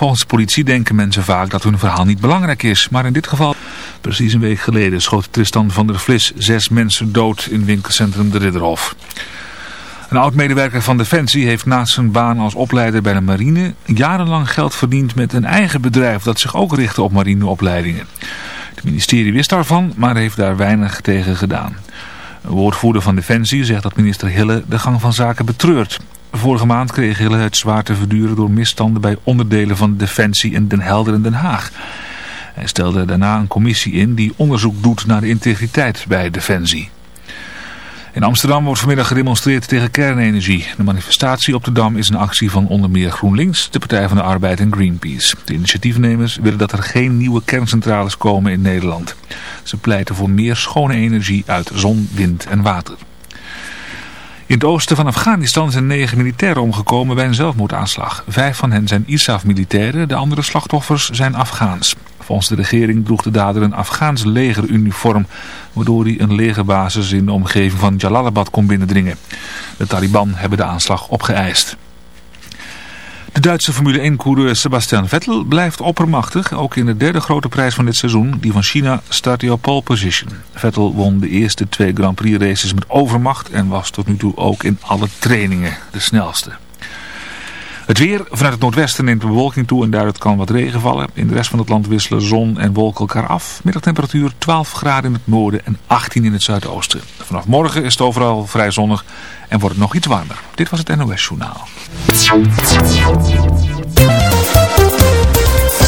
Volgens de politie denken mensen vaak dat hun verhaal niet belangrijk is. Maar in dit geval, precies een week geleden, schoot Tristan van der Vlis zes mensen dood in winkelcentrum De Ridderhof. Een oud-medewerker van Defensie heeft naast zijn baan als opleider bij de marine jarenlang geld verdiend met een eigen bedrijf dat zich ook richtte op marineopleidingen. Het ministerie wist daarvan, maar heeft daar weinig tegen gedaan. Een woordvoerder van Defensie zegt dat minister Hille de gang van zaken betreurt. Vorige maand kreeg Hille het zwaar te verduren door misstanden bij onderdelen van Defensie in Den Helder en Den Haag. Hij stelde daarna een commissie in die onderzoek doet naar de integriteit bij Defensie. In Amsterdam wordt vanmiddag gedemonstreerd tegen kernenergie. De manifestatie op de Dam is een actie van onder meer GroenLinks, de Partij van de Arbeid en Greenpeace. De initiatiefnemers willen dat er geen nieuwe kerncentrales komen in Nederland. Ze pleiten voor meer schone energie uit zon, wind en water. In het oosten van Afghanistan zijn negen militairen omgekomen bij een zelfmoordaanslag. Vijf van hen zijn ISAF-militairen, de andere slachtoffers zijn Afghaans. Volgens de regering droeg de dader een Afghaans legeruniform, waardoor hij een legerbasis in de omgeving van Jalalabad kon binnendringen. De Taliban hebben de aanslag opgeëist. De Duitse Formule 1-coureur Sebastian Vettel blijft oppermachtig. Ook in de derde grote prijs van dit seizoen, die van China, start hij op pole position. Vettel won de eerste twee Grand Prix races met overmacht en was tot nu toe ook in alle trainingen de snelste. Het weer vanuit het noordwesten neemt de bewolking toe en daaruit kan wat regen vallen. In de rest van het land wisselen zon en wolken elkaar af. Middagtemperatuur 12 graden in het noorden en 18 in het zuidoosten. Vanaf morgen is het overal vrij zonnig en wordt het nog iets warmer. Dit was het NOS Journaal.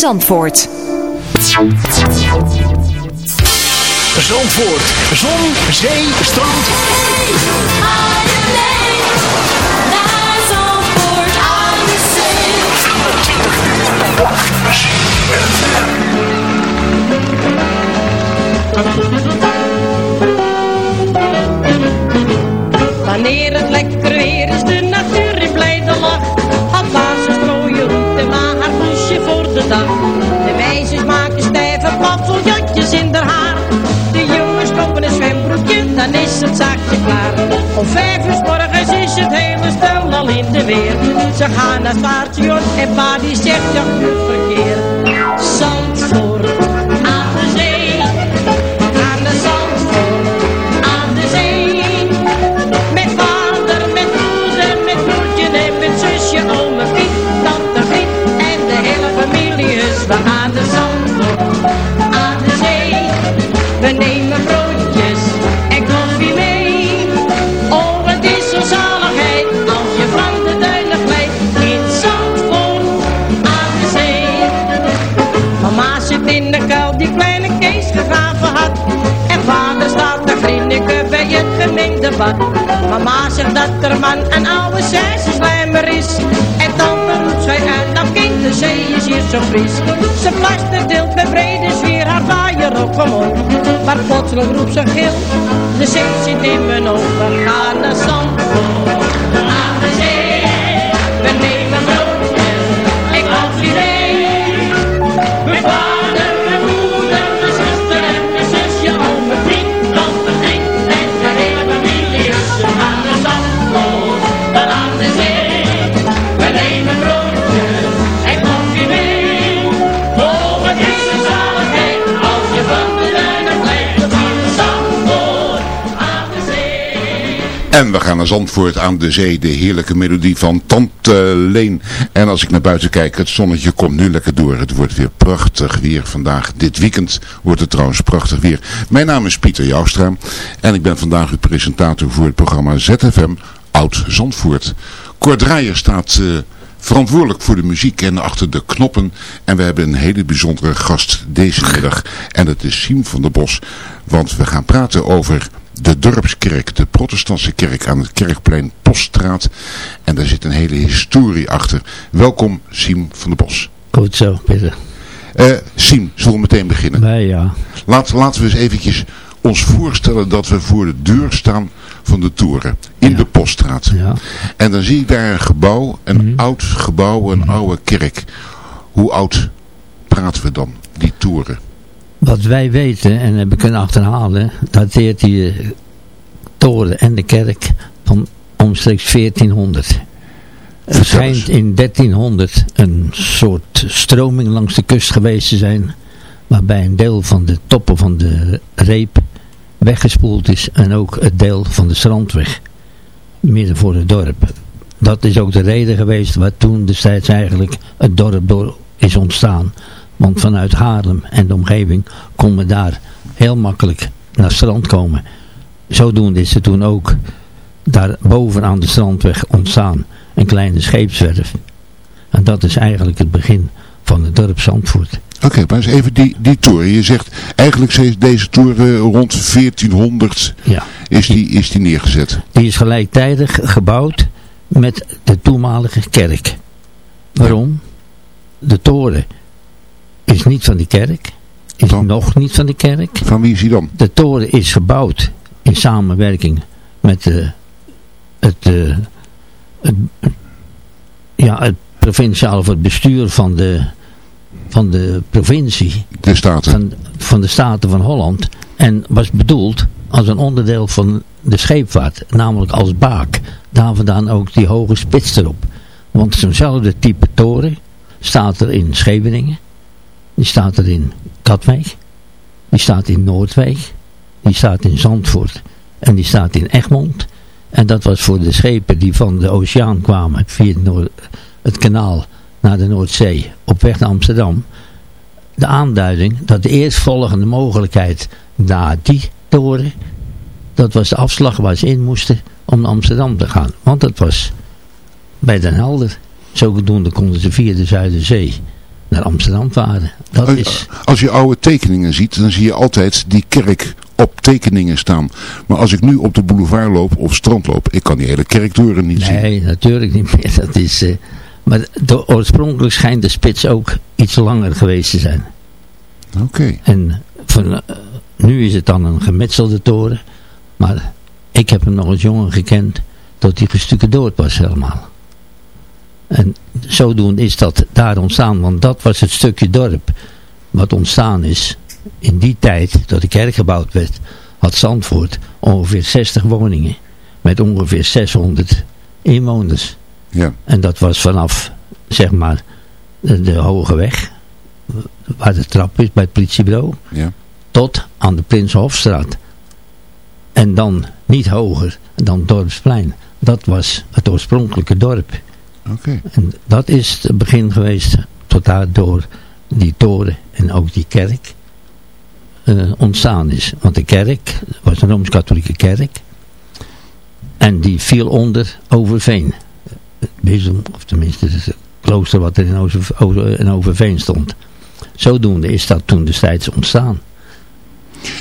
Zandvoort. Zandvoort. Zon, zee, strand. Zandvoort aan de zee. Het klaar. Om vijf uur morgens is het hele stel al in de weer. Ze gaan naar het station en pa die zegt ja goed verkeer. Zandvoort aan de zee, aan de Zandvoort aan de zee. Met vader, met moeder, met broertje en met zusje, ome Piet, tante Griet en de hele familie is. We gaan de Zandvoort aan de zee. We dat er man een oude slijmer is. En dan roept zij uit, nou kind, de zee is hier zo fris. Ze plaster deelt met brede sfeer haar vaaier op omhoog. Maar plotseling roept ze gil, de zee zit in mijn ogen. Gaan naar Zandvoort, aan de zee. En we gaan naar Zandvoort aan de zee, de heerlijke melodie van Tante Leen. En als ik naar buiten kijk, het zonnetje komt nu lekker door. Het wordt weer prachtig weer vandaag. Dit weekend wordt het trouwens prachtig weer. Mijn naam is Pieter Joustra en ik ben vandaag uw presentator voor het programma ZFM Oud Zandvoort. Cor Draaier staat... eh, verantwoordelijk voor de muziek en achter de knoppen. En we hebben een hele bijzondere gast deze middag. En dat is Siem van der Bos. Want we gaan praten over de dorpskerk, de protestantse kerk aan het Kerkplein Poststraat. En daar zit een hele historie achter. Welkom Siem van der Bos. Goed zo, Peter. Eh Siem, zullen we meteen beginnen? Nee, ja. Laat, laten we eens eventjes ons voorstellen dat we voor de deur staan van de toren. In Ja. de Poststraat. ja. En dan zie ik daar een gebouw, een Mhm. oud gebouw, een oude kerk. Hoe oud praten we dan, die toren? Wat wij weten en hebben kunnen achterhalen, dateert die eh, toren en de kerk van omstreeks 1400. Er schijnt in 1300 een soort stroming langs de kust geweest te zijn, waarbij een deel van de toppen van de reep weggespoeld is en ook het deel van de strandweg, midden voor het dorp. Dat is ook de reden geweest waar toen destijds eigenlijk het dorp door is ontstaan. Want vanuit Haarlem en de omgeving kon men daar heel makkelijk naar het strand komen. Zodoende is er toen ook daar boven aan de strandweg ontstaan een kleine scheepswerf. En dat is eigenlijk het begin van het dorp Zandvoort. Oké, maar eens even die, die toren. Je zegt, eigenlijk is deze toren rond 1400 Ja. is die, is die neergezet. Die is gelijktijdig gebouwd met de toenmalige kerk. Waarom? De toren is niet van die kerk. Is Dan? nog niet van die kerk. Van wie is die dan? De toren is gebouwd in samenwerking met de, het, eh, het, ja, het provinciaal of het bestuur van de, van de provincie, De Staten. van, van de Staten van Holland. En was bedoeld als een onderdeel van de scheepvaart, namelijk als baak. Daar vandaan ook die hoge spits erop. Want zo'nzelfde type toren staat er in Scheveningen, die staat er in Katwijk, die staat in Noordwijk, die staat in Zandvoort en die staat in Egmond. En dat was voor de schepen die van de oceaan kwamen via het, Noord- het kanaal naar de Noordzee op weg naar Amsterdam. De aanduiding dat de eerstvolgende mogelijkheid na die toren, dat was de afslag waar ze in moesten om naar Amsterdam te gaan. Want dat was bij Den Helder. Zodoende konden ze via de Zuiderzee naar Amsterdam varen. Dat is... Als je oude tekeningen ziet, dan zie je altijd die kerk op tekeningen staan. Maar als ik nu op de boulevard loop of strand loop, ik kan die hele kerktoren niet zien. Nee, natuurlijk niet meer. Dat is, eh, maar de, oorspronkelijk schijnt de spits ook iets langer geweest te zijn. Oké. En van, eh, nu is het dan een gemetselde toren. Maar ik heb hem nog als jongen gekend tot hij gestucadoord was helemaal. En zodoende is dat daar ontstaan. Want dat was het stukje dorp wat ontstaan is. In die tijd dat de kerk gebouwd werd, had Zandvoort ongeveer 60 woningen. Met ongeveer 600 inwoners. Ja. En dat was vanaf, zeg maar, de, de Hoge Weg, waar de trap is bij het politiebureau, Ja. tot aan de Prinsenhofstraat. En dan niet hoger dan Dorpsplein. Dat was het oorspronkelijke dorp. En dat is het begin geweest tot daardoor die toren en ook die kerk eh, ontstaan is. Want de kerk was een Rooms-Katholieke kerk. En die viel onder Overveen. Het of tenminste het klooster wat er in, Over- in Overveen stond. Zodoende is dat toen destijds ontstaan.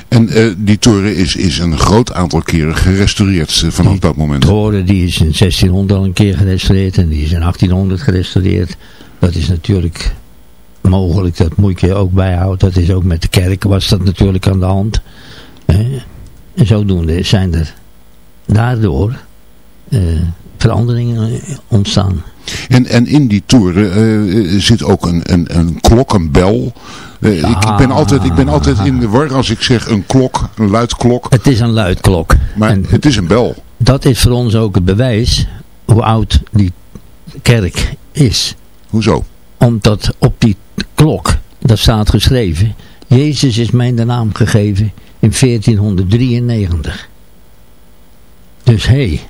En eh, die toren is, is een groot aantal keren gerestaureerd eh, vanaf Die dat moment. toren die is in 1600 al een keer gerestaureerd en die is in 1800 gerestaureerd. Dat is natuurlijk mogelijk, dat moet je ook bijhouden. Dat is ook met de kerk was dat natuurlijk aan de hand. hè. En zodoende zijn er daardoor eh, veranderingen ontstaan. En, en in die toren eh, zit ook een, een, een klok, een bel. Eh, ik, ik, ben altijd, ik ben altijd in de war als ik zeg een klok, een luidklok. Het is een luidklok. Maar En het is een bel. dat is voor ons ook het bewijs hoe oud die kerk is. Hoezo? Omdat op die klok, dat staat geschreven, Jezus is mij de naam gegeven in 1493. Dus hé, hey,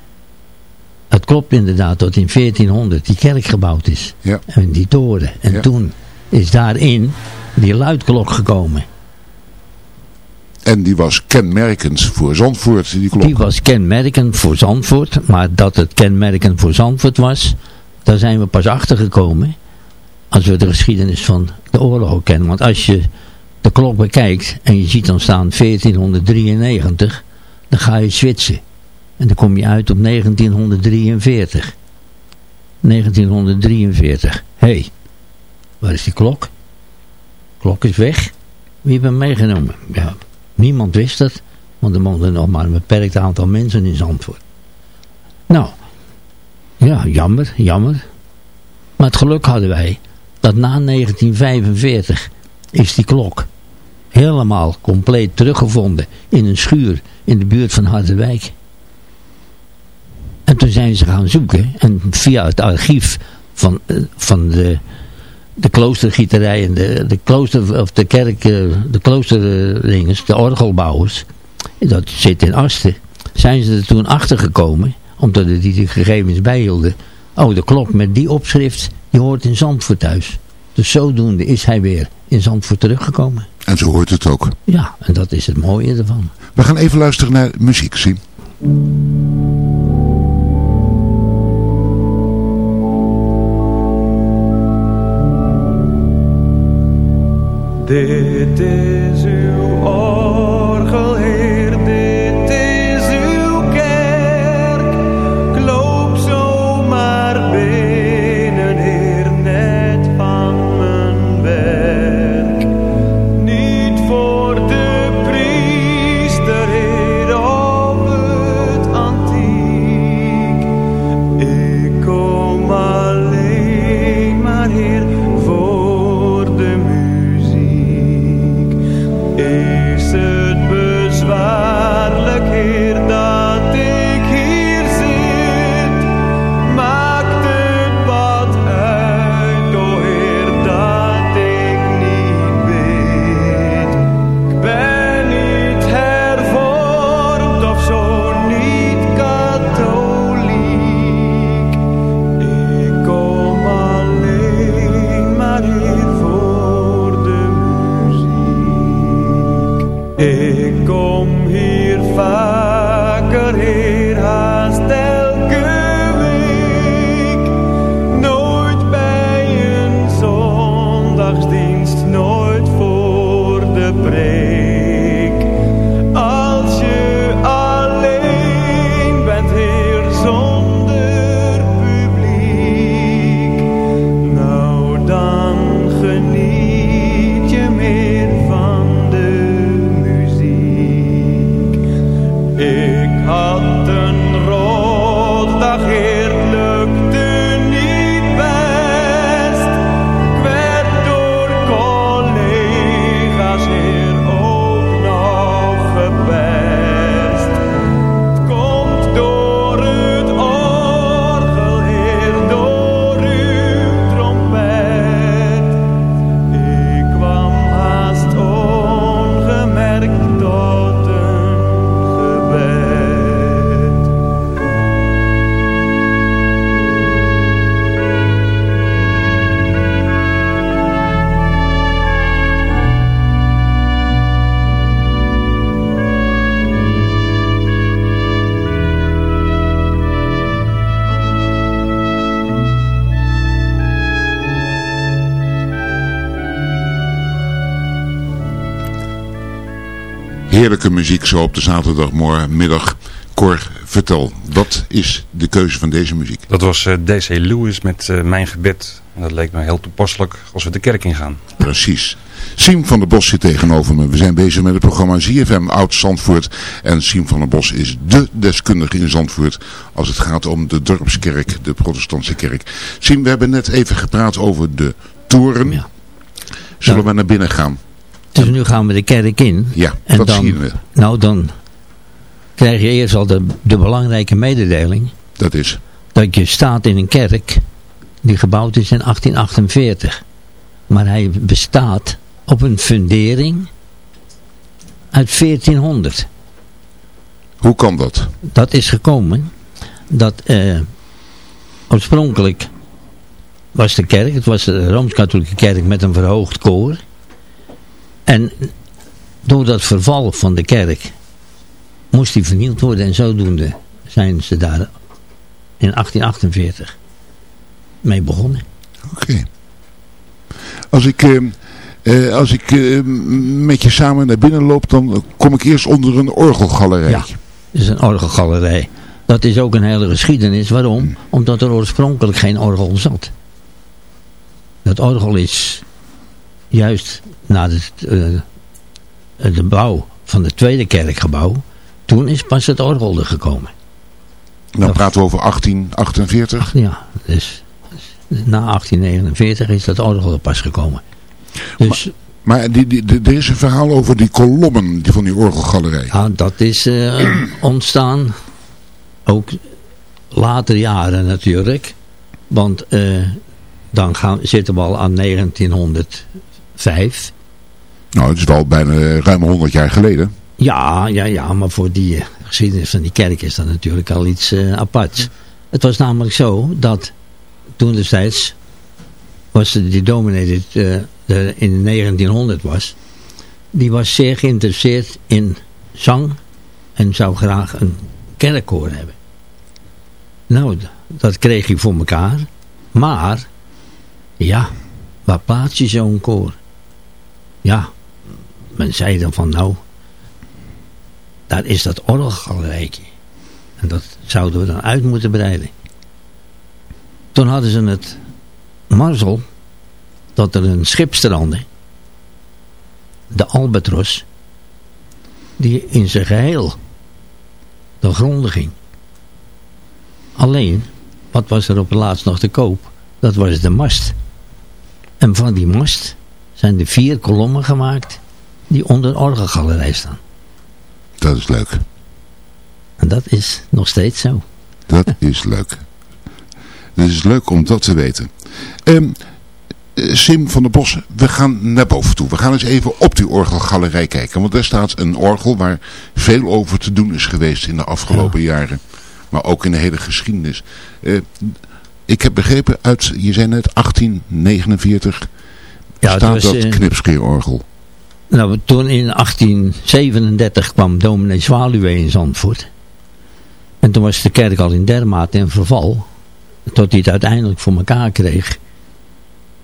klopt inderdaad dat in 1400 die kerk gebouwd is. Ja. En die toren. En Ja. toen is daarin die luidklok gekomen. En die was kenmerkend voor Zandvoort, die klok. Die was kenmerkend voor Zandvoort. Maar dat het kenmerkend voor Zandvoort was, daar zijn we pas achter gekomen. Als we de geschiedenis van de oorlog kennen. Want als je de klok bekijkt en je ziet dan staan 1493, dan ga je switchen. En dan kom je uit op 1943. 1943. Hé, hey, waar is die klok? klok is weg. Wie hem meegenomen? Ja, niemand wist het. Want er woonden nog maar een beperkt aantal mensen in Zandvoort. Nou, ja, jammer, jammer. Maar het geluk hadden wij dat na 1945 is die klok helemaal compleet teruggevonden in een schuur in de buurt van Harderwijk. En toen zijn ze gaan zoeken en via het archief van, eh, van de, de kloostergieterij en de, de klooster of de kerk, eh, de kloosterdinges, de orgelbouwers, dat zit in Asten, zijn ze er toen achter gekomen, omdat ze die gegevens bijhielden. Oh, de klok met die opschrift, die hoort in Zandvoort thuis. Dus zodoende is hij weer in Zandvoort teruggekomen. En zo hoort het ook. Ja, en dat is het mooie ervan. We gaan even luisteren naar muziek, Siem. Dit is Heerlijke muziek zo op de zaterdagmiddag. Cor, vertel, wat is de keuze van deze muziek? Dat was eh, D.C. Lewis met eh, Mijn Gebed. En dat leek me heel toepasselijk als we de kerk ingaan. Precies. Siem van der Bos zit tegenover me. We zijn bezig met het programma ZFM Oud Zandvoort. En Siem van der Bos is dé deskundige in Zandvoort als het gaat om de dorpskerk, de protestantse kerk. Siem, we hebben net even gepraat over de toren. Ja. Zullen we naar binnen gaan? Dus nu gaan we de kerk in. Ja, En dat dan- zien we. Nou, dan krijg je eerst al de, de belangrijke mededeling Dat is. dat je staat in een kerk die gebouwd is in 1848. Maar hij bestaat op een fundering uit 1400. Hoe kan dat? Dat is gekomen dat eh, oorspronkelijk was de kerk, het was de Rooms-Katholieke kerk met een verhoogd koor. En door dat verval van de kerk moest die vernield worden en zodoende zijn ze daar in 1848 mee begonnen. Oké. Als ik, eh, eh, als ik eh, met je samen naar binnen loop, dan kom ik eerst onder een orgelgalerij. Ja, dat is een orgelgalerij. Dat is ook een hele geschiedenis. Waarom? Omdat er oorspronkelijk geen orgel zat. Dat orgel is juist na de, eh, de bouw van het tweede kerkgebouw. Toen is pas het orgel er gekomen. Dan praten we over 1848. Ja, dus na 1849 is dat orgel er pas gekomen. Dus Maar die, die, die- er is een verhaal over die kolommen die van die orgelgalerij. ja, dat is eh, ontstaan ook later jaren natuurlijk. Want eh, dan gaan, zitten we al aan 1905. Nou, het is wel bijna ruim 100 jaar geleden. Ja, ja, ja, maar voor die eh, geschiedenis van die kerk is dat natuurlijk al iets eh aparts. Het was namelijk zo dat toen destijds was de, die dominee die eh, de, in 1900 was, die was zeer geïnteresseerd in zang en zou graag een kerkkoor hebben. Nou, dat kreeg hij voor elkaar, maar ja, waar plaats je zo'n koor? Ja, men zei dan van nou, daar is dat orgelgalerijtje. En dat zouden we dan uit moeten breiden. Toen hadden ze het marzel dat er een schip strandde, de Albatros, die in zijn geheel de gronden ging. Alleen, wat was er op het laatst nog te koop? Dat was de mast. En van die mast zijn er vier kolommen gemaakt die onder de orgelgalerij staan. Dat is leuk. En dat is nog steeds zo. Dat is leuk. Het is leuk om dat te weten. Ehm, eh, Sim van der Bos, we gaan naar boven toe. We gaan eens even op die orgelgalerij kijken. Want daar staat een orgel waar veel over te doen is geweest in de afgelopen jaren. Maar ook in de hele geschiedenis. Eh, ik heb begrepen uit, je zei net 1849, Ja, staat was, dat knipscheerorgel. Nou, toen in 1837 kwam dominee Zwaluwe in Zandvoort. En toen was de kerk al in dermate in verval. Tot hij het uiteindelijk voor elkaar kreeg.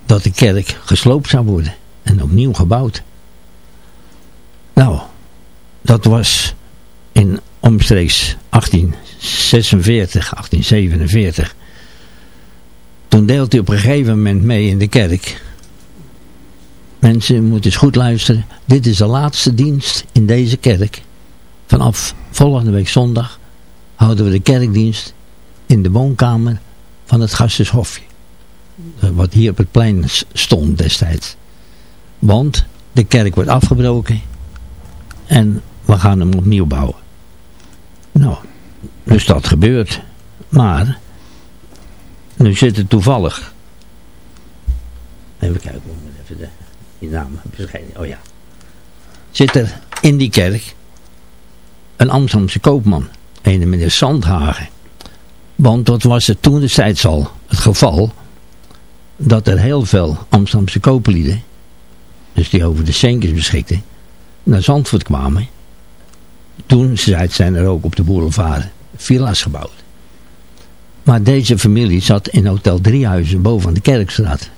Dat de kerk gesloopt zou worden. En opnieuw gebouwd. Nou, dat was in omstreeks 1846, 1847. Toen deelt hij op een gegeven moment mee in de kerk. Mensen moeten eens goed luisteren. Dit is de laatste dienst in deze kerk. Vanaf volgende week zondag houden we de kerkdienst in de woonkamer van het Gastenshofje. Wat hier op het plein stond destijds. Want de kerk wordt afgebroken en we gaan hem opnieuw bouwen. Nou, dus dat gebeurt. Maar, nu zit het toevallig. Even kijken, ik moet even de, die. Oh ja. Zit er in die kerk een Amsterdamse koopman. Een meneer Sandhagen. Want dat was het toen destijds al het geval. Dat er heel veel Amsterdamse kooplieden. Dus die over de centjes beschikten. Naar Zandvoort kwamen. Toen zijn er ook op de boulevard villa's gebouwd. Maar deze familie zat in Hotel Driehuizen boven de Kerkstraat.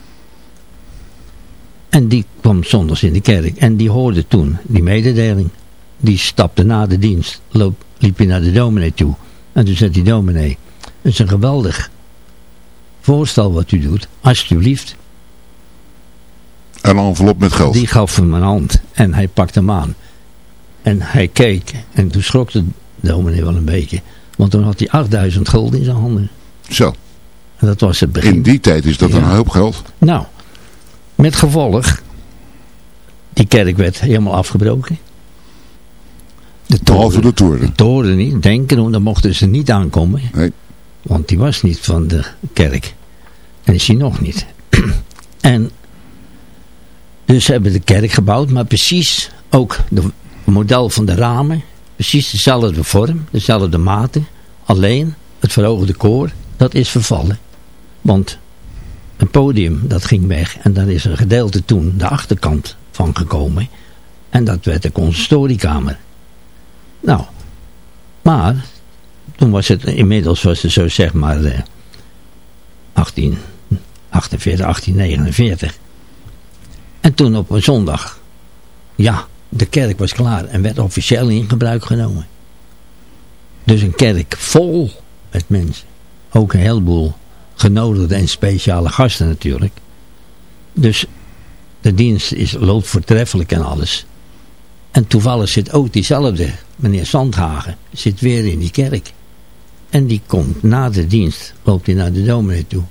En die kwam zondags in de kerk. En die hoorde toen die mededeling. Die stapte na de dienst. Loop, liep hij naar de dominee toe. En toen zei die dominee. Het is een geweldig voorstel wat u doet. Alsjeblieft. Een envelop met geld. Die gaf hem een hand. En hij pakte hem aan. En hij keek. En toen schrok de dominee wel een beetje. Want toen had hij 8000 gulden in zijn handen. Zo, En dat was het begin. in die tijd is dat Ja. een hoop geld. Nou, met gevolg, die kerk werd helemaal afgebroken. De Behalve de toren. De toren niet, denken, daar mochten ze niet aankomen. Nee. Want die was niet van de kerk. En is hij nog niet. en dus ze hebben de kerk gebouwd, maar precies ook de model van de ramen. Precies dezelfde vorm, dezelfde maten. Alleen het verhoogde koor, dat is vervallen. Want een podium, dat ging weg. En daar is een gedeelte toen de achterkant van gekomen. En dat werd de consistoriekamer. Nou, maar toen was het, inmiddels was het zo zeg maar eh, 1848, 1849. En toen op een zondag, ja, de kerk was klaar en werd officieel in gebruik genomen. Dus een kerk vol met mensen. Ook een heleboel genodigde en speciale gasten natuurlijk. Dus de dienst is, loopt voortreffelijk en alles. En toevallig zit ook diezelfde meneer Zandhagen, zit weer in die kerk. En die komt na de dienst, loopt hij naar de dominee toe.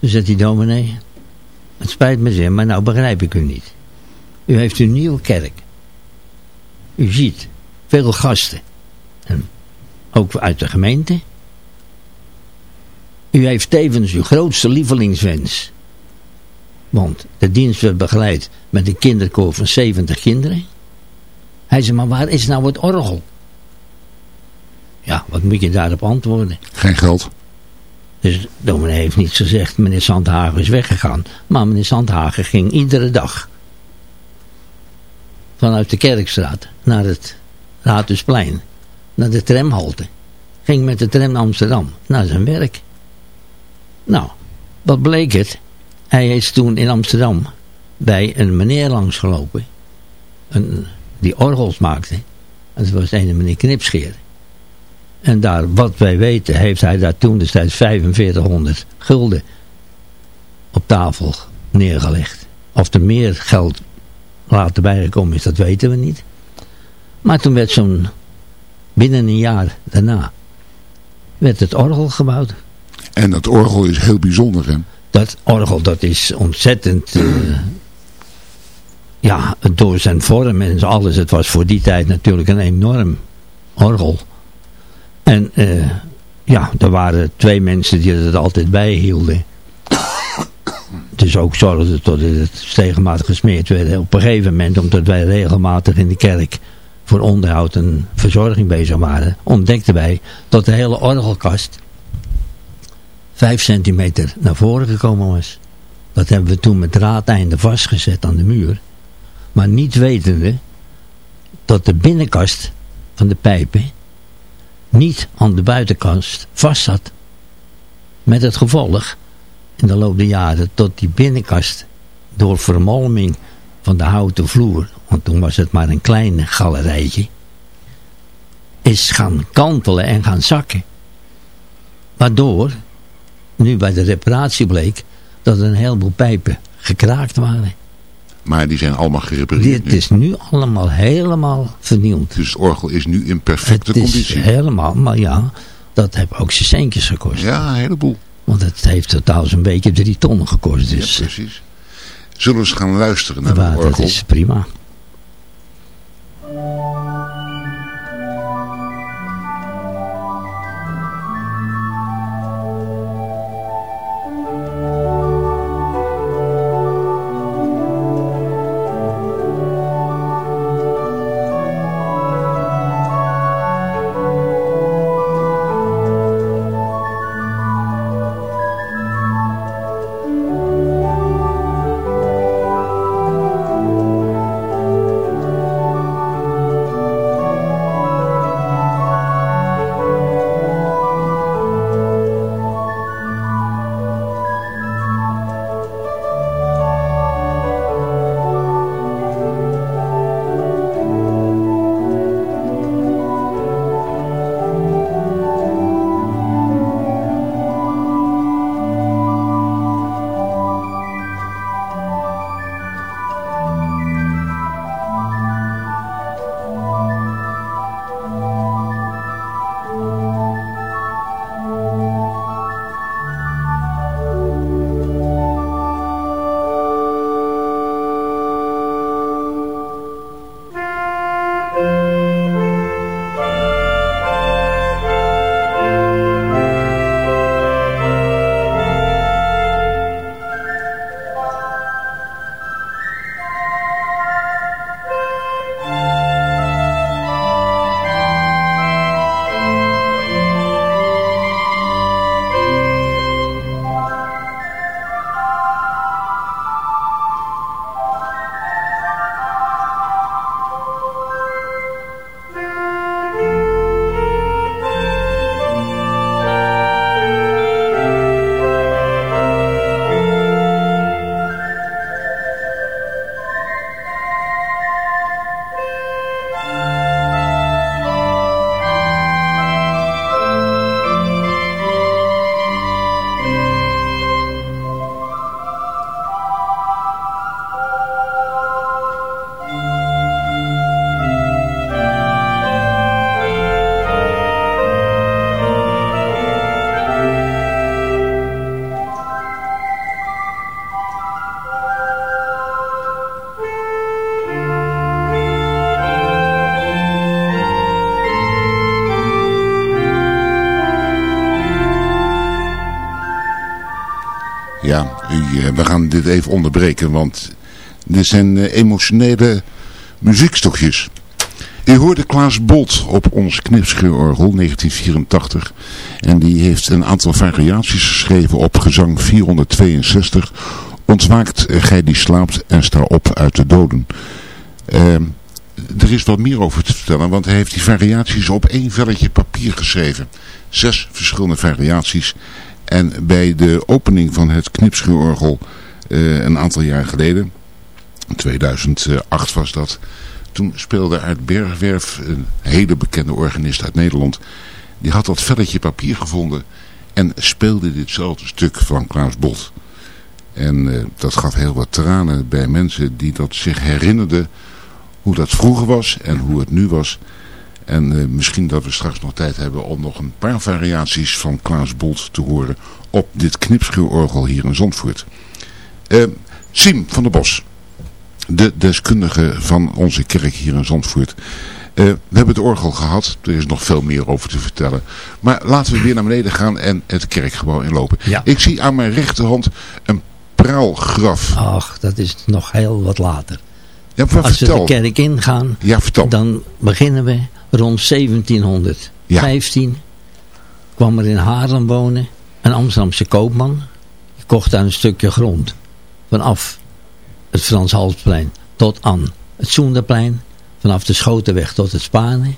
Dan zegt die dominee, het spijt me zeer, maar nou begrijp ik u niet. U heeft een nieuwe kerk. U ziet veel gasten. En ook uit de gemeente. U heeft tevens uw grootste lievelingswens. Want de dienst werd begeleid met een kinderkoor van 70 kinderen. Hij zei, maar waar is nou het orgel? Ja, wat moet je daarop antwoorden? Geen geld. Dus dominee heeft niet gezegd, meneer Zandhagen is weggegaan. Maar meneer Zandhagen ging iedere dag vanuit de Kerkstraat naar het Raadhuisplein, naar de tramhalte. Ging met de tram naar Amsterdam, naar zijn werk. Nou, wat bleek het? Hij is toen in Amsterdam bij een meneer langsgelopen. Een, die orgels maakte. En dat was een meneer Knipscheer. En daar, wat wij weten, heeft hij daar toen destijds 4500 gulden op tafel neergelegd. Of er meer geld later bijgekomen is, dat weten we niet. Maar toen werd zo'n, binnen een jaar daarna, werd het orgel gebouwd. En dat orgel is heel bijzonder, hè? Dat orgel, dat is ontzettend... eh, ja, door zijn vorm en alles. Het was voor die tijd natuurlijk een enorm orgel. En eh, ja, er waren twee mensen die het altijd bijhielden. Dus ook zorgde tot het regelmatig gesmeerd werd. Op een gegeven moment, omdat wij regelmatig in de kerk voor onderhoud en verzorging bezig waren, ontdekten wij dat de hele orgelkast vijf centimeter naar voren gekomen was. Dat hebben we toen met draadeinden vastgezet aan de muur. Maar niet wetende dat de binnenkast van de pijpen niet aan de buitenkant vast zat. Met het gevolg in de loop der jaren tot die binnenkast door vermolming van de houten vloer, want toen was het maar een klein galerijtje, is gaan kantelen en gaan zakken. Waardoor, nu bij de reparatie bleek, dat er een heleboel pijpen gekraakt waren. Maar die zijn allemaal gerepareerd Dit nu. is nu allemaal helemaal vernield. Dus het orgel is nu in perfecte Het is conditie. helemaal, maar ja, dat heeft ook zijn centjes gekost. Ja, een heleboel. Want het heeft totaal zo'n beetje drie ton gekost. Dus Ja, precies. Zullen we eens gaan luisteren naar maar het dat orgel? is prima. Dit even onderbreken, want dit zijn eh, emotionele muziekstokjes. U hoorde Klaas Bolt op ons knipscheurorgel 1984 en die heeft een aantal variaties geschreven op gezang 462 Ontwaakt eh, gij die slaapt en sta op uit de doden. Ehm, er is wat meer over te vertellen, want hij heeft die variaties op één velletje papier geschreven. Zes verschillende variaties. En bij de opening van het knipscheurorgel een aantal jaar geleden, 2008 was dat, toen speelde uit Bergwerf, een hele bekende organist uit Nederland, die had dat velletje papier gevonden en speelde ditzelfde stuk van Klaas Bot. En eh, dat gaf heel wat tranen bij mensen die dat zich herinnerden hoe dat vroeger was en hoe het nu was. En eh, misschien dat we straks nog tijd hebben om nog een paar variaties van Klaas Bolt te horen op dit knipschuurorgel hier in Zandvoort. Uh, Siem van der Bos, de deskundige van onze kerk hier in Zandvoort. Uh, we hebben het orgel gehad, er is nog veel meer over te vertellen. Maar laten we weer naar beneden gaan en het kerkgebouw inlopen. Ja. Ik zie aan mijn rechterhand een praalgraf. Ach, dat is nog heel wat later. Ja, maar Als we de kerk ingaan, Ja, vertel. dan beginnen we rond 1715. Kwam er in Haarlem wonen een Amsterdamse koopman. Die kocht daar een stukje grond. Vanaf het Frans Halsplein tot aan het Zoenderplein. Vanaf de Schotenweg tot het Spanen.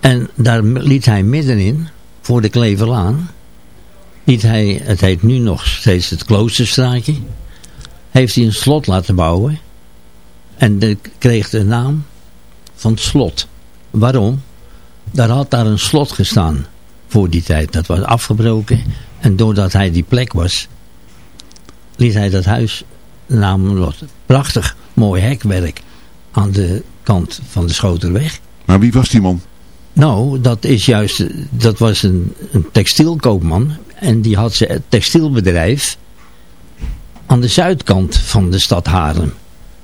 En daar liet hij middenin, voor de Kleverlaan, liet hij, het heet nu nog steeds het Kloosterstraatje, heeft hij een slot laten bouwen. En de, kreeg de naam van het slot. Waarom? Daar had daar een slot gestaan voor die tijd. Dat was afgebroken. En doordat hij die plek was, liet hij dat huis los. Prachtig, mooi hekwerk aan de kant van de Schoterweg. Maar wie was die man? Nou, dat is juist, dat was een, een textielkoopman. En die had zijn textielbedrijf aan de zuidkant van de stad Haarlem.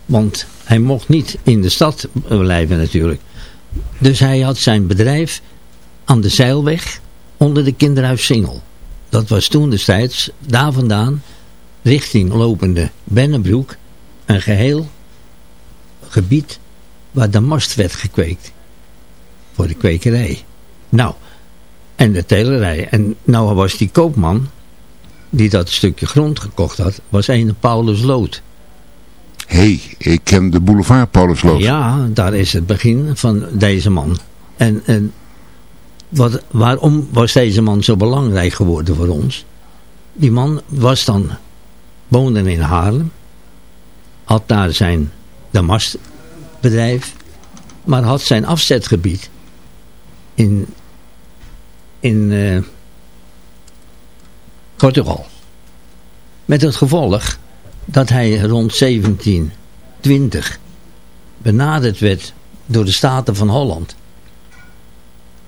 Want hij mocht niet in de stad blijven natuurlijk. Dus hij had zijn bedrijf aan de Zeilweg onder de kinderhuis Singel. Dat was toen destijds, daar vandaan, richting lopende Bennebroek, een geheel gebied waar de mast werd gekweekt. Voor de kwekerij. Nou, en de telerij. En nou was die koopman, die dat stukje grond gekocht had, was een Paulus Lood. Hé, hey, ik ken de boulevard Paulusloot. Ja, daar is het begin van deze man. En, en wat, waarom was deze man zo belangrijk geworden voor ons? Die man was dan, woonde in Haarlem, had daar zijn damastbedrijf, maar had zijn afzetgebied in, in eh, Portugal. Met het gevolg dat hij rond 1720 benaderd werd door de Staten van Holland.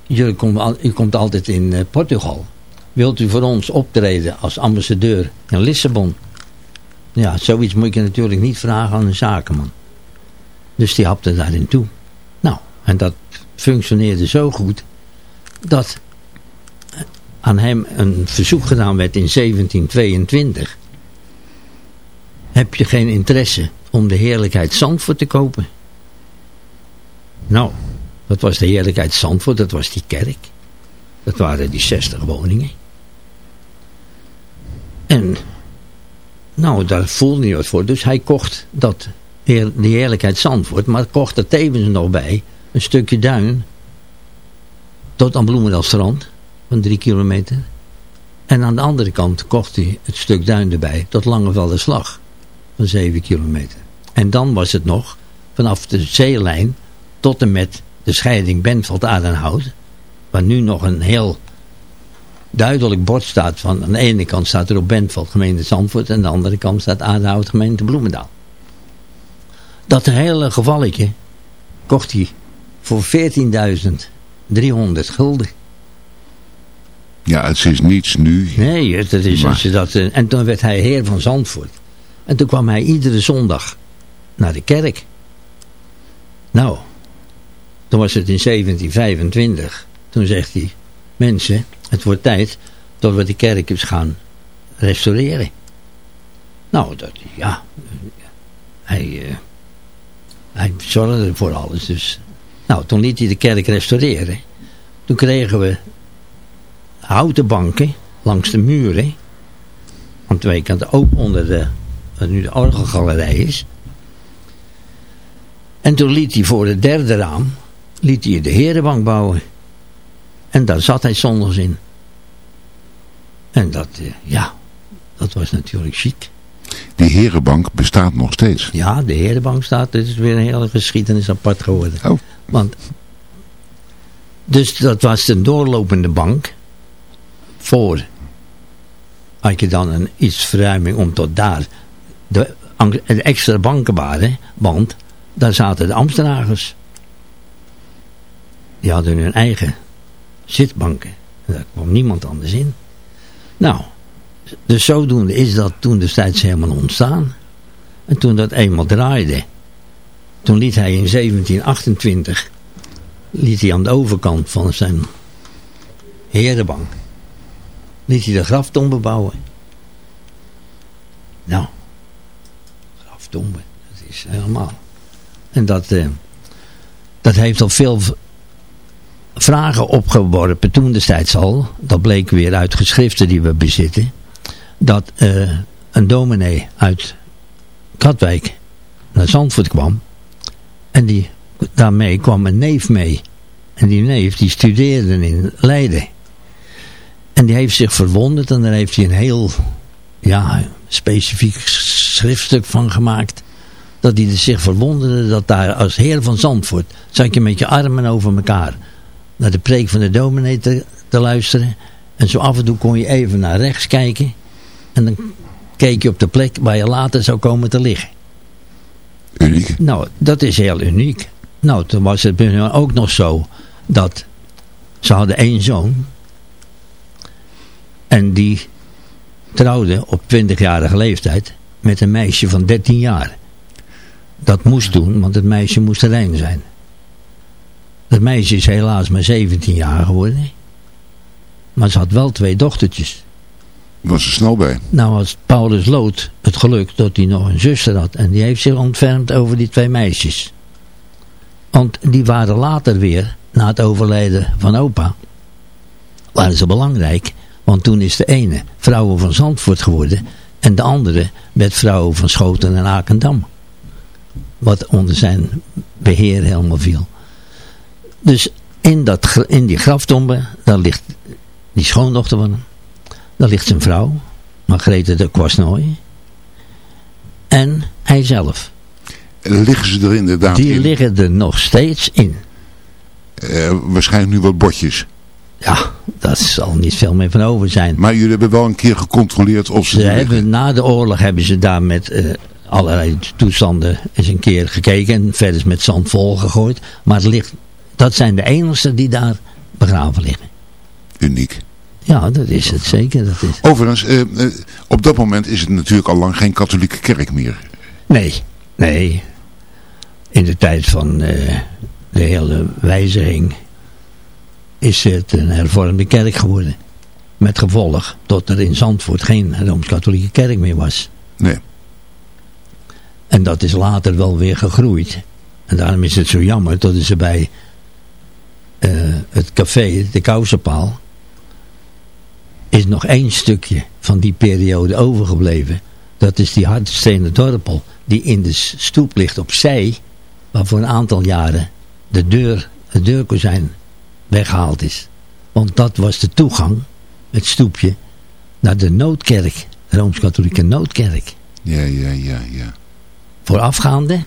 Jullie komt, u komt altijd in eh, Portugal. Wilt u voor ons optreden als ambassadeur in Lissabon? Ja, zoiets moet je natuurlijk niet vragen aan een zakenman. Dus die hapte daarin toe. Nou, en dat functioneerde zo goed dat aan hem een verzoek gedaan werd in 1722 heb je geen interesse om de heerlijkheid Zandvoort te kopen? Nou, dat was de heerlijkheid Zandvoort, dat was die kerk. Dat waren die 60 woningen. En, nou, daar voelde hij wat voor. Dus hij kocht dat, die heerlijkheid Zandvoort, maar kocht er tevens nog bij een stukje duin tot aan Bloemendaalstrand van drie kilometer. En aan de andere kant kocht hij het stuk duin erbij tot Langevelde Slag van 7 kilometer. En dan was het nog vanaf de zeelijn tot en met de scheiding Bentveld-Adenhout. Waar nu nog een heel duidelijk bord staat. Van aan de ene kant staat er op Bentveld gemeente Zandvoort. En aan de andere kant staat Adenhout gemeente Bloemendaal. Dat hele gevalletje kocht hij voor 14.300 gulden. Ja, het is niets nu. Nee, het is, Maar- als je dat, eh, en toen werd hij heer van Zandvoort. En toen kwam hij iedere zondag naar de kerk. Nou, toen was het in 1725. Toen zegt hij, mensen, het wordt tijd dat we de kerk eens gaan restaureren. Nou, dat, ja, hij, eh, hij zorgde voor alles. Dus. Nou, toen liet hij de kerk restaureren. Toen kregen we houten banken langs de muren. Aan twee kanten, ook onder de, wat nu de orgelgalerij is. En toen liet hij voor het derde raam, liet hij de herenbank bouwen. En daar zat hij zondags in. En dat, eh, ja, dat was natuurlijk chic. Die herenbank bestaat nog steeds. Ja, de herenbank staat, dit is weer een hele geschiedenis apart geworden. Oh. Want, dus dat was een doorlopende bank voor, had je dan een iets verruiming om tot daar de, extra banken waren, want daar zaten de Amsteragers. Die hadden hun eigen zitbanken. En daar kwam niemand anders in. Nou, dus zodoende is dat toen destijds helemaal ontstaan. En toen dat eenmaal draaide, toen liet hij in 1728, liet hij aan de overkant van zijn herenbank, liet hij de graftombe bouwen. Nou, graftombe, dat is helemaal. En dat, eh, dat heeft al veel vragen opgeworpen toen destijds al. Dat bleek weer uit geschriften die we bezitten. Dat eh, een dominee uit Katwijk naar Zandvoort kwam. En die, daarmee kwam een neef mee. En die neef die studeerde in Leiden. En die heeft zich verwonderd en daar heeft hij een heel ja, specifiek schriftstuk van gemaakt. Dat hij zich verwonderde dat daar als heer van Zandvoort zat je met je armen over elkaar naar de preek van de dominee te, te luisteren. En zo af en toe kon je even naar rechts kijken. En dan keek je op de plek waar je later zou komen te liggen. Uniek. Nou, dat is heel uniek. Nou, toen was het ook nog zo dat ze hadden één zoon. En die trouwde op 20-jarige leeftijd met een meisje van 13 jaar. Dat moest doen, want het meisje moest rein zijn. Dat meisje is helaas maar 17 jaar geworden. Maar ze had wel twee dochtertjes. Was er snel bij. Nou had Paulus Lood het geluk dat hij nog een zuster had. En die heeft zich ontfermd over die twee meisjes. Want die waren later weer, na het overlijden van opa, waren ze belangrijk. Want toen is de ene vrouwen van Zandvoort geworden. En de andere werd vrouwen van Schoten en Akendam. Wat onder zijn beheer helemaal viel. Dus in, dat, in die graftombe, daar ligt die schoondochter van hem. Daar ligt zijn vrouw, Margrethe de Kwasnooi. En hij zelf. Liggen ze er inderdaad Die in? liggen er nog steeds in. Eh, waarschijnlijk nu wat botjes. Ja, dat zal niet veel meer van over zijn. Maar jullie hebben wel een keer gecontroleerd of ze, hebben, na de oorlog hebben ze daar met eh, allerlei toestanden eens een keer gekeken. En verder is met zand volgegooid. Maar het ligt, dat zijn de enigste die daar begraven liggen. Uniek. Ja, dat is het zeker. Dat is. Overigens, eh, eh, op dat moment is het natuurlijk al lang geen katholieke kerk meer. Nee, nee. In de tijd van eh, de hele wijziging is het een hervormde kerk geworden. Met gevolg dat er in Zandvoort geen Rooms-Katholieke kerk meer was. Nee. En dat is later wel weer gegroeid. En daarom is het zo jammer dat ze bij eh, het café, de Kousenpaal, is nog één stukje van die periode overgebleven. Dat is die hardstenen dorpel die in de stoep ligt opzij, waar voor een aantal jaren de deur, het deurkozijn weggehaald is. Want dat was de toegang, het stoepje, naar de noodkerk, de Rooms-Katholieke noodkerk Ja, ja, ja, ja. voorafgaande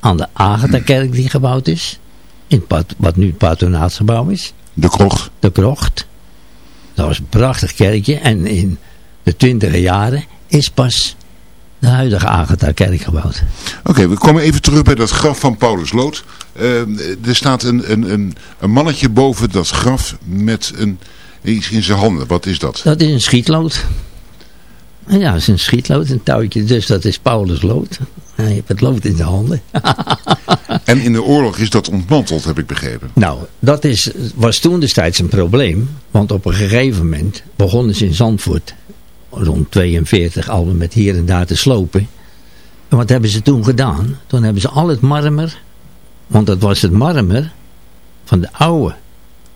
aan de Agatha-kerk die gebouwd is. In het wat nu het patronaatsgebouw is. De krocht. De krocht. Dat was een prachtig kerkje. En in de twintige jaren is pas de huidige Agatha-kerk gebouwd. Oké, we komen even terug bij dat graf van Paulus Lood. Eh, er staat een, een, een, een mannetje boven dat graf met een, iets in zijn handen. Wat is dat? Dat is een schietlood. Ja, dat is een schietlood, een touwtje. Dus dat is Paulus lood. Hij heeft het lood in zijn handen. En in de oorlog is dat ontmanteld, heb ik begrepen. Nou, dat is, was toen destijds een probleem. Want op een gegeven moment begonnen ze in Zandvoort rond 42 al met hier en daar te slopen. En wat hebben ze toen gedaan? Toen hebben ze al het marmer, want dat was het marmer van de oude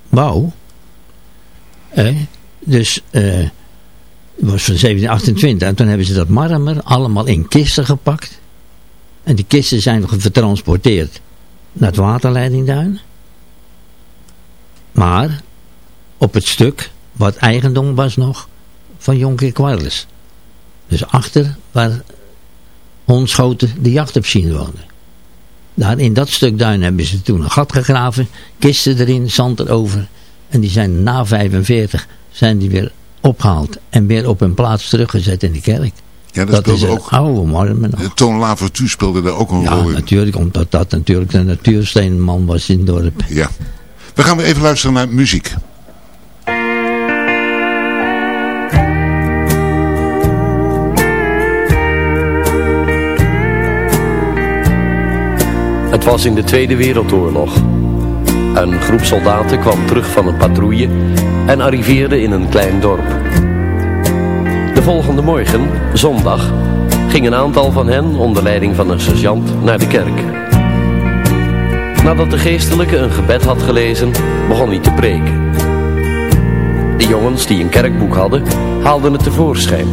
bouw. Eh, dus eh, het was van 1728 en toen hebben ze dat marmer allemaal in kisten gepakt. En die kisten zijn getransporteerd naar het waterleidingduin. Maar op het stuk wat eigendom was nog van Jonker Quarles. Dus achter waar Honschoten de jachtopzien woonde. Daar in dat stuk duin hebben ze toen een gat gegraven, kisten erin, zand erover. En die zijn na 45 zijn die weer opgehaald en weer op hun plaats teruggezet in de kerk. Ja, dat, dat is speelde een ook. oude marmer nog. De Toon Lavertu speelde daar ook een Ja, rol in. natuurlijk, omdat dat natuurlijk de natuursteenman was in het dorp. Ja. We gaan weer even luisteren naar muziek. Het was in de Tweede Wereldoorlog. Een groep soldaten kwam terug van een patrouille en arriveerde in een klein dorp. De volgende morgen, zondag, ging een aantal van hen onder leiding van een sergeant naar de kerk. Nadat de geestelijke een gebed had gelezen, begon hij te preken. De jongens die een kerkboek hadden, haalden het tevoorschijn.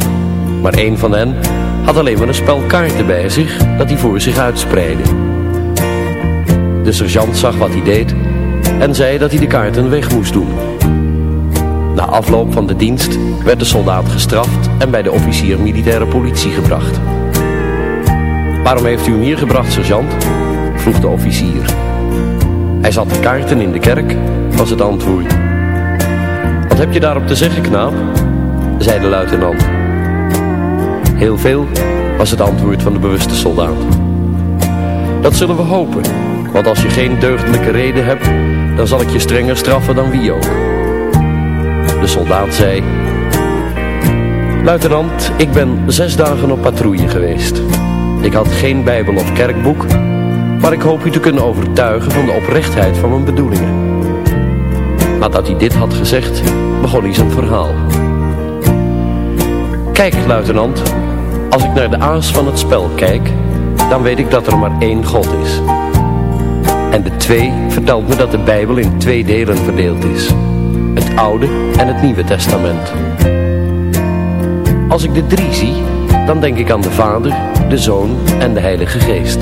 Maar een van hen had alleen maar een spel kaarten bij zich dat hij voor zich uitspreidde. De sergeant zag wat hij deed en zei dat hij de kaarten weg moest doen. Afloop van de dienst werd de soldaat gestraft en bij de officier militaire politie gebracht. Waarom heeft u hem hier gebracht, sergeant? vroeg de officier. Hij zat de kaarten in de kerk, was het antwoord. Wat heb je daarop te zeggen, knaap? zei de luitenant. Heel veel, was het antwoord van de bewuste soldaat. Dat zullen we hopen, want als je geen deugdelijke reden hebt, dan zal ik je strenger straffen dan wie ook. De soldaat zei, Luitenant, ik ben zes dagen op patrouille geweest. Ik had geen bijbel of kerkboek, maar ik hoop u te kunnen overtuigen van de oprechtheid van mijn bedoelingen. Nadat hij dit had gezegd, begon hij zijn verhaal. Kijk, luitenant, als ik naar de aas van het spel kijk, dan weet ik dat er maar één God is. En de twee vertelt me dat de Bijbel in twee delen verdeeld is. Het Oude en het Nieuwe Testament. Als ik de drie zie, dan denk ik aan de Vader, de Zoon en de Heilige Geest.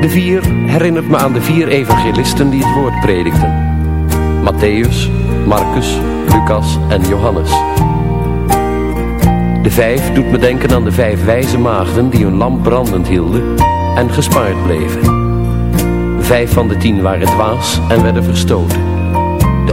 De vier herinnert me aan de vier evangelisten die het woord predikten. Matthäus, Marcus, Lucas en Johannes. De vijf doet me denken aan de vijf wijze maagden die hun lamp brandend hielden en gespaard bleven. Vijf van de tien waren dwaas en werden verstoten.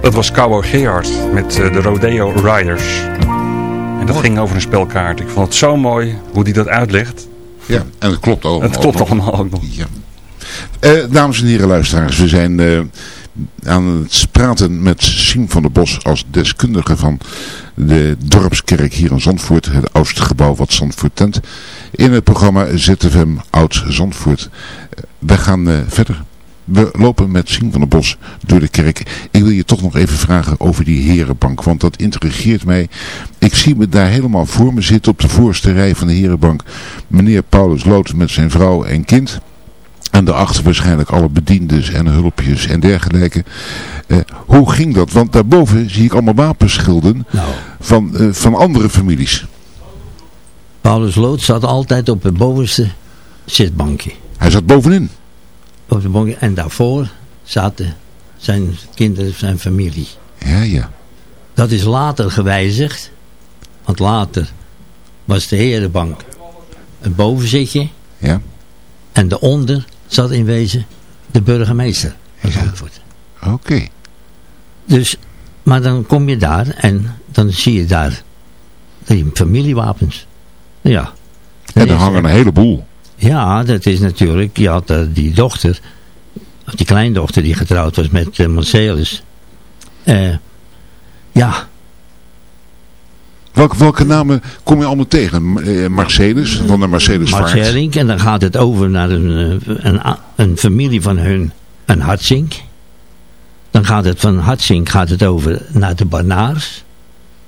Dat was Cowboy Gerard met eh, de Rodeo Riders. En dat ging over een spelkaart. Ik vond het zo mooi hoe hij dat uitlegt. Ja, en het klopt allemaal. Het klopt allemaal ook nog. Ja. Eh, dames en heren luisteraars, we zijn eh, aan het praten met Siem van der Bos als deskundige van de Dorpskerk hier in Zandvoort. Het oudste gebouw wat Zandvoort tent. In het programma ZFM Oud Zandvoort. Eh, we gaan eh, verder. We lopen met Siem van der Bos door de kerk. Ik wil je toch nog even vragen over die herenbank. Want dat intrigeert mij. Ik zie me daar helemaal voor me zitten op de voorste rij van de herenbank. Meneer Paulus Loot met zijn vrouw en kind. En daarachter waarschijnlijk alle bediendes en hulpjes en dergelijke. Eh, hoe ging dat? Want daarboven zie ik allemaal wapenschilden Nou, van, eh, van andere families. Paulus Lood zat altijd op het bovenste zitbankje. Hij zat bovenin. Op de. En daarvoor zaten zijn kinderen, zijn familie. Ja, ja. Dat is later gewijzigd. Want later was de herenbank het bovenzitje. Ja. En daaronder zat in wezen de burgemeester van Zandvoort. Oké. Dus, maar dan kom je daar en dan zie je daar die familiewapens. Ja. En er hangen een heleboel. Ja, dat is natuurlijk, je had eh, die dochter, of die kleindochter die getrouwd was met uh, Marcellus. Eh, ja, Welke, welke namen kom je allemaal tegen? Mercedes, van de Vaart. Marcellink. En dan gaat het over naar een, een, een familie van hun, een Hatsink. Dan gaat het van Hatsink gaat het over naar de Barnaars.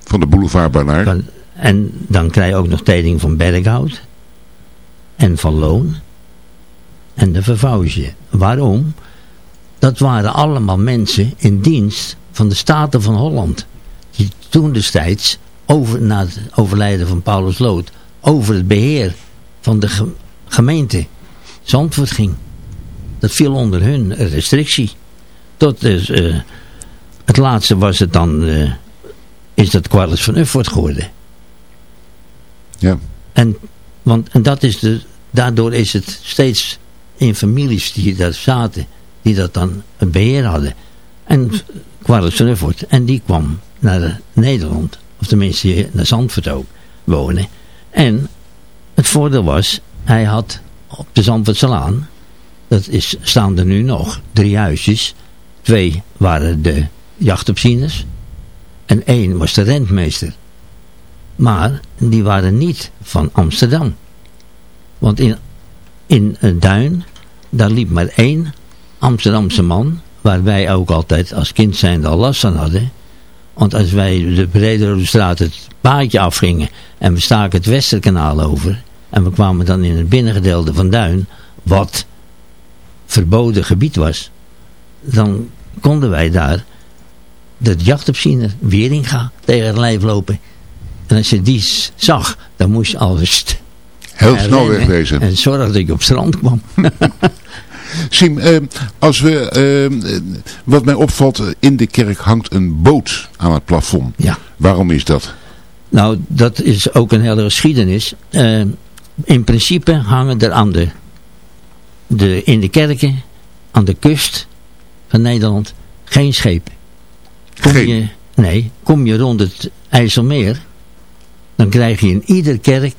Van de boulevard Barnaar. Van- En dan krijg je ook nog teding van Berghout. En van Loon. En de Vervouwsje. Waarom? Dat waren allemaal mensen in dienst van de Staten van Holland. Die toen destijds, over, na het overlijden van Paulus Lood, over het beheer van de ge- gemeente Zandvoort ging. Dat viel onder hun restrictie. Tot dus, eh, het laatste was het dan, eh, is dat Quarles van Uffort geworden. Ja. En, want, en dat is de, daardoor is het steeds in families die daar zaten, die dat dan het beheer hadden. En Quarles van Uffort. En die kwam naar Nederland, of tenminste naar Zandvoort ook, wonen. En het voordeel was, hij had op de Zandvoortselaan, dat is, staan er nu nog, drie huisjes. Twee waren de jachtopzieners en één was de rentmeester. Maar die waren niet van Amsterdam. Want in, in een duin, daar liep maar één Amsterdamse man, waar wij ook altijd als kind zijnde al last van hadden. Want als wij de Brede straat het paadje afgingen en we staken het Westerkanaal over en we kwamen dan in het binnengedeelte van Duin, wat verboden gebied was, dan konden wij daar de jachtopziener Wieringa tegen het lijf lopen. En als je die zag, dan moest je alles Heel snel wegwezen. En zorg dat je op strand kwam. Siem, eh, als we, eh, wat mij opvalt, eh, in de kerk hangt een boot aan het plafond. Ja. Waarom is dat? Nou, dat is ook een hele geschiedenis. In principe hangen er aan de, de, in de kerken, aan de kust van Nederland, geen schepen. Kom Geen? Je, nee, kom je rond het IJsselmeer, dan krijg je in ieder kerk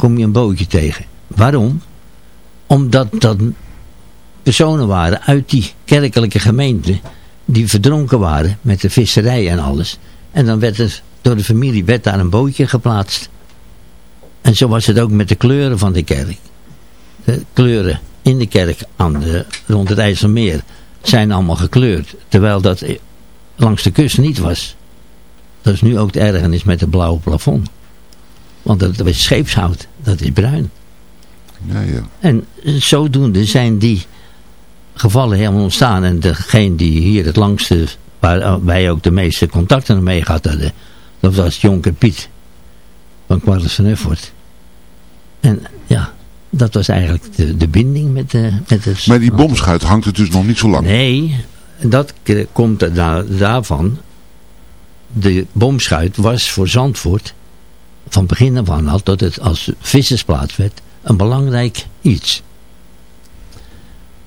kom je een bootje tegen. Waarom? Omdat dat personen waren uit die kerkelijke gemeente die verdronken waren met de visserij en alles. En dan werd er door de familie werd daar een bootje geplaatst. En zo was het ook met de kleuren van de kerk. De kleuren in de kerk aan de, rond het IJsselmeer zijn allemaal gekleurd. Terwijl dat langs de kust niet was. Dat is nu ook de ergernis met het blauwe plafond. Want dat is scheepshout. Dat is bruin. Ja, ja. En zodoende zijn die gevallen helemaal ontstaan. En degene die hier het langste, waar wij ook de meeste contacten mee gehad hadden, dat was Jonker Piet van Quarles van Uffort. En ja, dat was eigenlijk de, de binding met de... Met de Maar die bomschuit hangt er dus nog niet zo lang. Nee, dat komt da- daarvan. De bomschuit was voor Zandvoort van begin af aan al, tot het als vissersplaats werd, een belangrijk iets.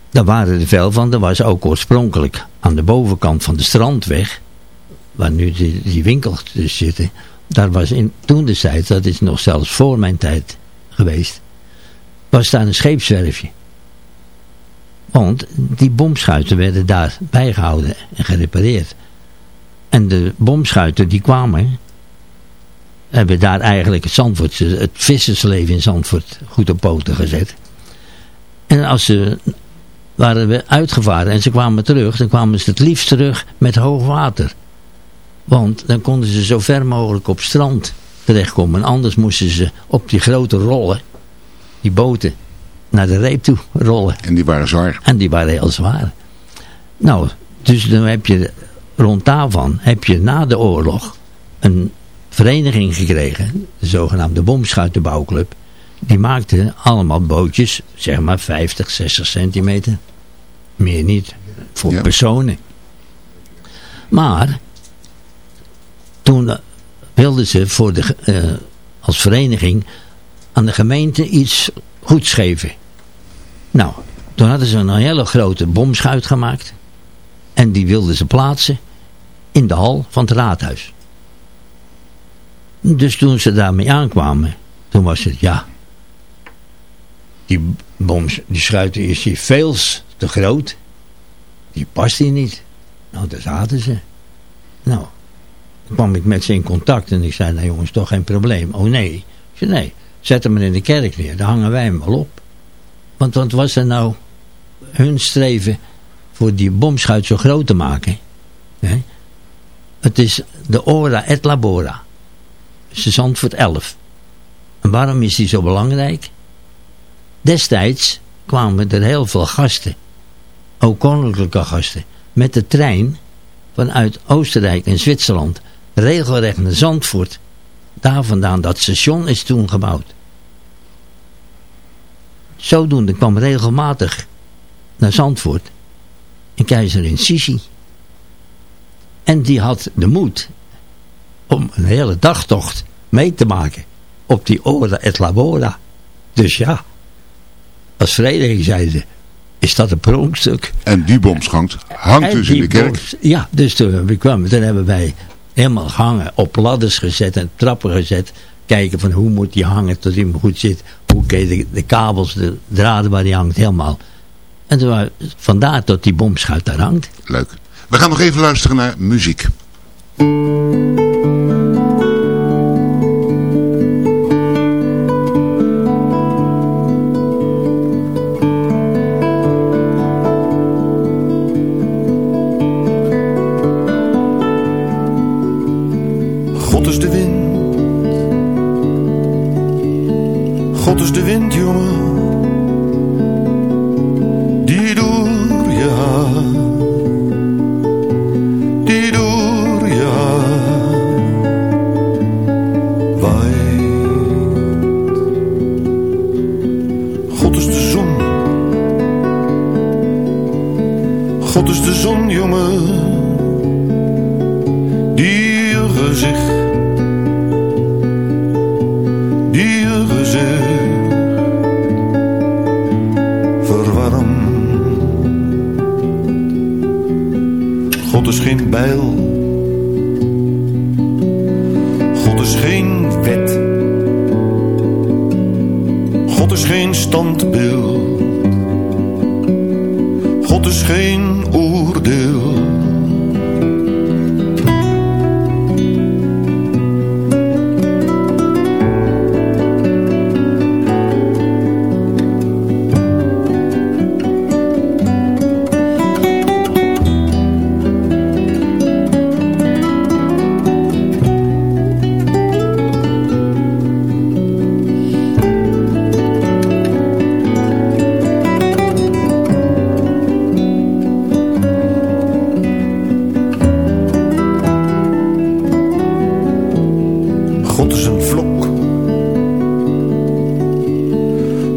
daar waren er veel van. Er was ook oorspronkelijk aan de bovenkant van de strandweg, waar nu die, die winkels dus zitten, daar was in toen de tijd, dat is nog zelfs voor mijn tijd geweest, was daar een scheepswerfje. Want die bomschuiten werden daar bijgehouden en gerepareerd. En de bomschuiten die kwamen, hebben daar eigenlijk het, Zandvoortse, het vissersleven in Zandvoort goed op poten gezet. En als ze waren we uitgevaren en ze kwamen terug, dan kwamen ze het liefst terug met hoog water. Want dan konden ze zo ver mogelijk op strand terechtkomen. Anders moesten ze op die grote rollen, die boten, naar de reep toe rollen. En die waren zwaar. En die waren heel zwaar. Nou, dus dan heb je rond daarvan, heb je na de oorlog een vereniging gekregen, de zogenaamde Bomschuitenbouwclub. Die maakte allemaal bootjes, zeg maar 50, 60 centimeter. Meer niet, voor Ja. personen. Maar, toen eh, wilden ze voor de, eh, als vereniging aan de gemeente iets goeds geven. Nou, toen hadden ze een hele grote bomschuit gemaakt. En die wilden ze plaatsen in de hal van het raadhuis. Dus toen ze daarmee aankwamen, toen was het ja. Die boms, die schuit is hier veel te groot. Die past hier niet. Nou, daar zaten ze. Nou, toen kwam ik met ze in contact en ik zei, nou jongens, toch geen probleem. Oh nee. Zei, nee, zet hem in de kerk neer, daar hangen wij hem wel op. Want wat was er nou hun streven voor die bomschuit zo groot te maken? Het is de Ora et Labora. Zandvoort 11. En waarom is die zo belangrijk? Destijds kwamen er heel veel gasten, ook koninklijke gasten, met de trein vanuit Oostenrijk en Zwitserland regelrecht naar Zandvoort. Daar vandaan, dat station is toen gebouwd. Zodoende kwam regelmatig naar Zandvoort een keizerin Sisi. En die had de moed om een hele dagtocht mee te maken op die Ora et Labora. Dus ja, als vereniging zeiden, is dat een pronkstuk. En die bomschank hangt En dus in de kerk. Ja, dus toen we kwamen, toen hebben wij helemaal hangen, op ladders gezet en trappen gezet. Kijken van hoe moet die hangen tot die goed zit. Hoe kun je de, de kabels, de draden waar die hangt, helemaal. En toen, wa- vandaar tot die bomschuit daar hangt. Leuk. We gaan nog even luisteren naar muziek.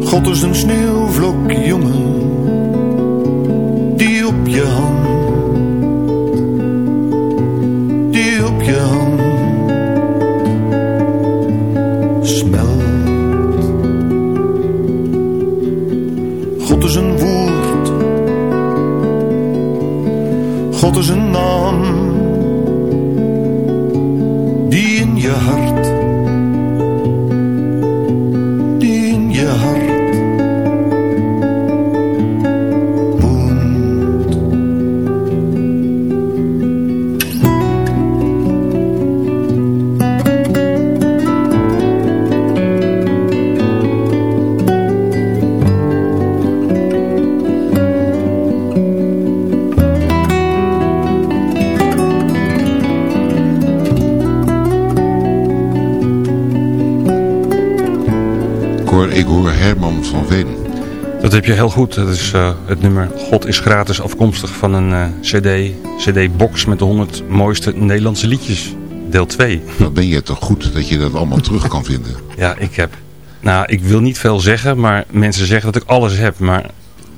God is een sneeuwvlok, jongen, die op je hand, die op je hand smelt. God is een woord, God is een naam. Hoor, ik hoor Herman van Veen. Dat heb je heel goed. Dat is eh, het nummer God is gratis afkomstig van een eh, cd, cd-box met de 100 mooiste Nederlandse liedjes. Deel 2. Dan ben je toch goed dat je dat allemaal terug kan vinden. Ja, ik heb... Nou, ik wil niet veel zeggen, maar mensen zeggen dat ik alles heb. Maar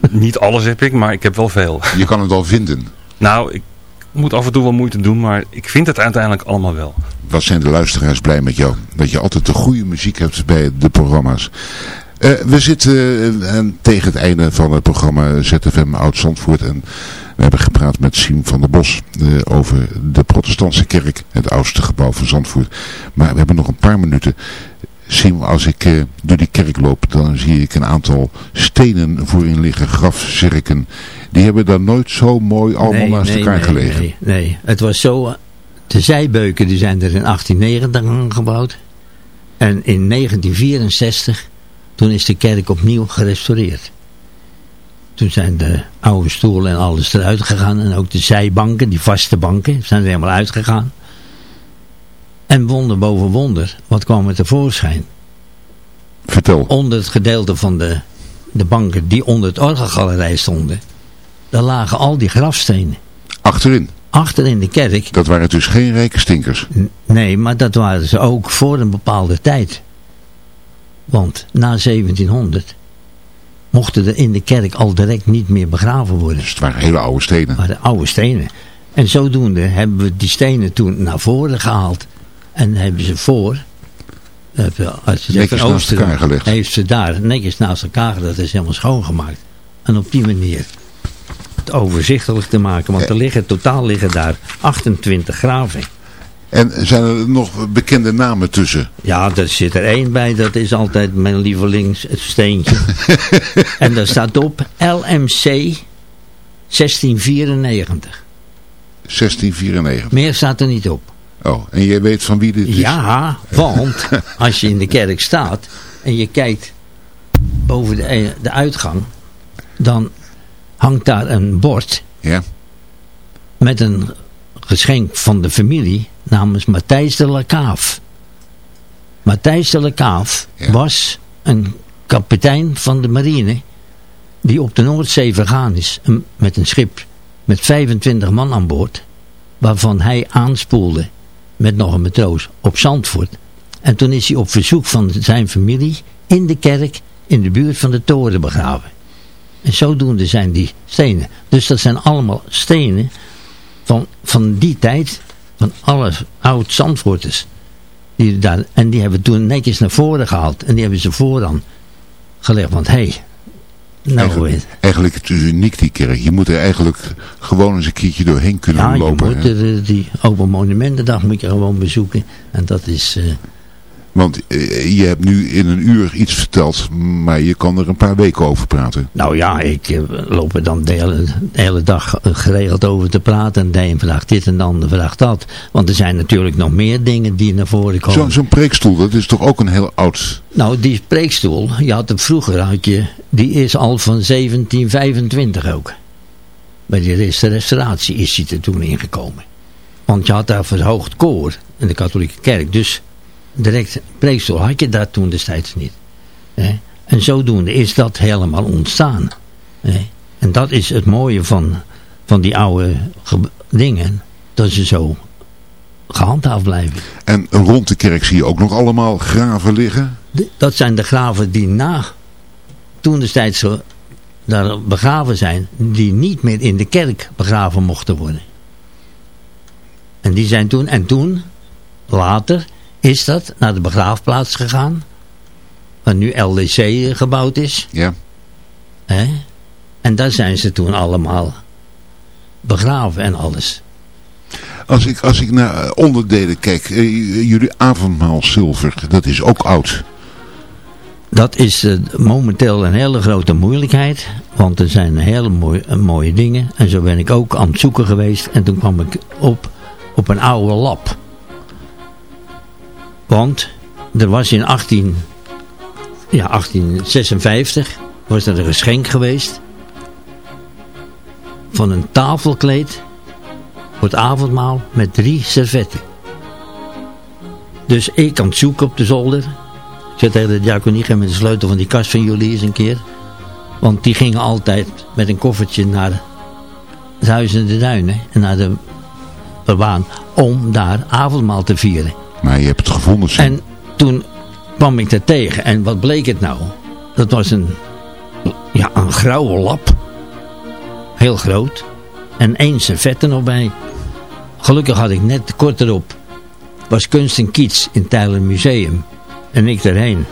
niet alles heb ik, maar ik heb wel veel. Je kan het wel vinden. Nou, ik moet af en toe wel moeite doen, maar ik vind het uiteindelijk allemaal wel. Wat zijn de luisteraars blij met jou. Dat je altijd de goede muziek hebt bij de programma's. Eh, we zitten eh, tegen het einde van het programma ZFM Oud-Zandvoort. En we hebben gepraat met Siem van der Bos eh, over de protestantse kerk. Het oudste gebouw van Zandvoort. Maar we hebben nog een paar minuten. Siem, als ik door die kerk loop, dan zie ik een aantal stenen voorin liggen, grafzerken. Die hebben daar nooit zo mooi allemaal naast elkaar nee, gelegen. Nee, nee, het was zo... De zijbeuken die zijn er in 1890 aangebouwd. En in 1964, toen is de kerk opnieuw gerestaureerd. Toen zijn de oude stoelen en alles eruit gegaan. En ook de zijbanken, die vaste banken, zijn er helemaal uitgegaan. En wonder boven wonder, wat kwam er tevoorschijn? Vertel. Onder het gedeelte van de, de banken die onder het orgelgalerij stonden, daar lagen al die grafstenen. Achterin. Achter in de kerk. Dat waren dus geen rijke stinkers. Nee, maar dat waren ze ook voor een bepaalde tijd. Want na 1700 mochten er in de kerk al direct niet meer begraven worden. Dus het waren hele oude stenen. Maar de oude stenen. En zodoende hebben we die stenen toen naar voren gehaald. En hebben ze voor, eh, als je Netjes naast elkaar gelegd. heeft ze daar netjes naast elkaar gelegd. Dat is helemaal schoongemaakt. En op die manier het overzichtelijk te maken. Want er liggen, totaal liggen daar 28 graven. En zijn er nog bekende namen tussen? Ja, daar zit er één bij. Dat is altijd mijn lievelingssteentje. en daar staat op LMC 1694. 1694. Meer staat er niet op. Oh, en jij weet van wie dit is? Ja, want als je in de kerk staat en je kijkt boven de, eh, de uitgang, dan hangt daar een bord Ja. met een geschenk van de familie namens Matthijs de Lacaaf. Matthijs de Lacaaf Ja. was een kapitein van de marine die op de Noordzee vergaan is met een schip met 25 man aan boord waarvan hij aanspoelde met nog een matroos op Zandvoort. En toen is hij op verzoek van zijn familie in de kerk in de buurt van de toren begraven. En zodoende zijn die stenen. Dus dat zijn allemaal stenen van, van die tijd, van alle oud Zandvoorters. Die daar, en die hebben toen netjes naar voren gehaald. En die hebben ze vooraan gelegd. Want hé, hey, nou Eigenlijk, eigenlijk het is uniek die kerk. Je moet er eigenlijk gewoon eens een keertje doorheen kunnen Ja, je lopen. moet er, eh, die Open Monumentendag moet je gewoon bezoeken. En dat is... eh, Want eh, je hebt nu in een uur iets verteld, maar je kan er een paar weken over praten. Nou ja, ik eh, loop er dan de hele, de hele dag eh, geregeld over te praten. En de een vraagt dit en de ander vraagt dat. Want er zijn natuurlijk nog meer dingen die naar voren komen. Zo- Zo'n preekstoel, dat is toch ook een heel oud... Nou, die preekstoel, je had hem vroeger, had je, die is al van 1725 ook. Bij die rest- restauratie is hij er toen ingekomen. Want je had daar verhoogd koor in de katholieke kerk. Dus direct preekstoel had je daar toen destijds niet. Hè? En zodoende is dat helemaal ontstaan. Hè? En dat is het mooie van, van die oude ge- dingen. Dat ze zo gehandhaafd blijven. En rond de kerk zie je ook nog allemaal graven liggen. De- dat zijn de graven die na toen destijds daar begraven zijn, die niet meer in de kerk begraven mochten worden. En die zijn toen, en toen, later, is dat naar de begraafplaats gegaan, waar nu LDC gebouwd is. Ja. Hè? En daar zijn ze toen allemaal begraven en alles. Als ik, als ik naar onderdelen kijk, eh, jullie avondmaal zilver, dat is ook oud. Dat is eh, momenteel een hele grote moeilijkheid. Want er zijn hele mooie, eh, mooie dingen. En zo ben ik ook aan het zoeken geweest. En toen kwam ik op, op een oude lab. Want er was in 18, ja, 1856 was er een geschenk geweest. Van een tafelkleed voor het avondmaal met drie servetten. Dus ik aan het zoeken op de zolder. Ik zei tegen de diaconie, met de sleutel van die kast van jullie eens een keer. Want die gingen altijd met een koffertje naar het huis in de duinen. En naar de baan om daar avondmaal te vieren. Maar je hebt het gevonden, Sim. En toen kwam ik er tegen. En wat bleek het nou? Dat was een, ja, een grauwe lap. Heel groot. En één servet er nog bij. Gelukkig had ik net kort erop. Was kunst en kiets in Tijlen Museum. En ik erheen.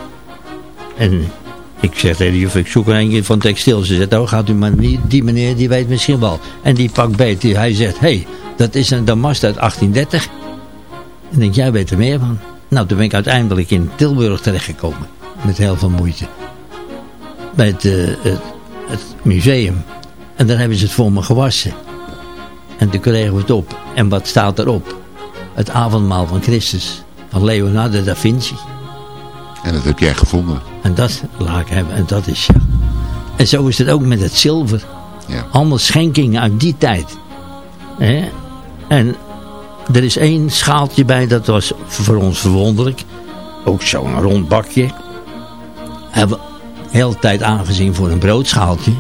En ik zeg tegen de ik zoek er een van textiel. Ze zegt, oh gaat u maar niet, die meneer die weet misschien wel. En die pakt beet, hij zegt, hé, hey, dat is een damast uit 1830. En denk, jij weet er meer van. Nou, toen ben ik uiteindelijk in Tilburg terechtgekomen. Met heel veel moeite. Bij het, eh, het, het museum. En daar hebben ze het voor me gewassen. En toen kregen we het op. En wat staat erop? Het avondmaal van Christus. Van Leonardo da Vinci. En dat heb jij gevonden. En dat laat ik hebben. En dat is ja. En zo is het ook met het zilver. Ja. Allemaal schenkingen uit die tijd. En er is één schaaltje bij, dat was voor ons verwonderlijk. Ook zo'n rond bakje. Hebben we de hele tijd aangezien voor een broodschaaltje.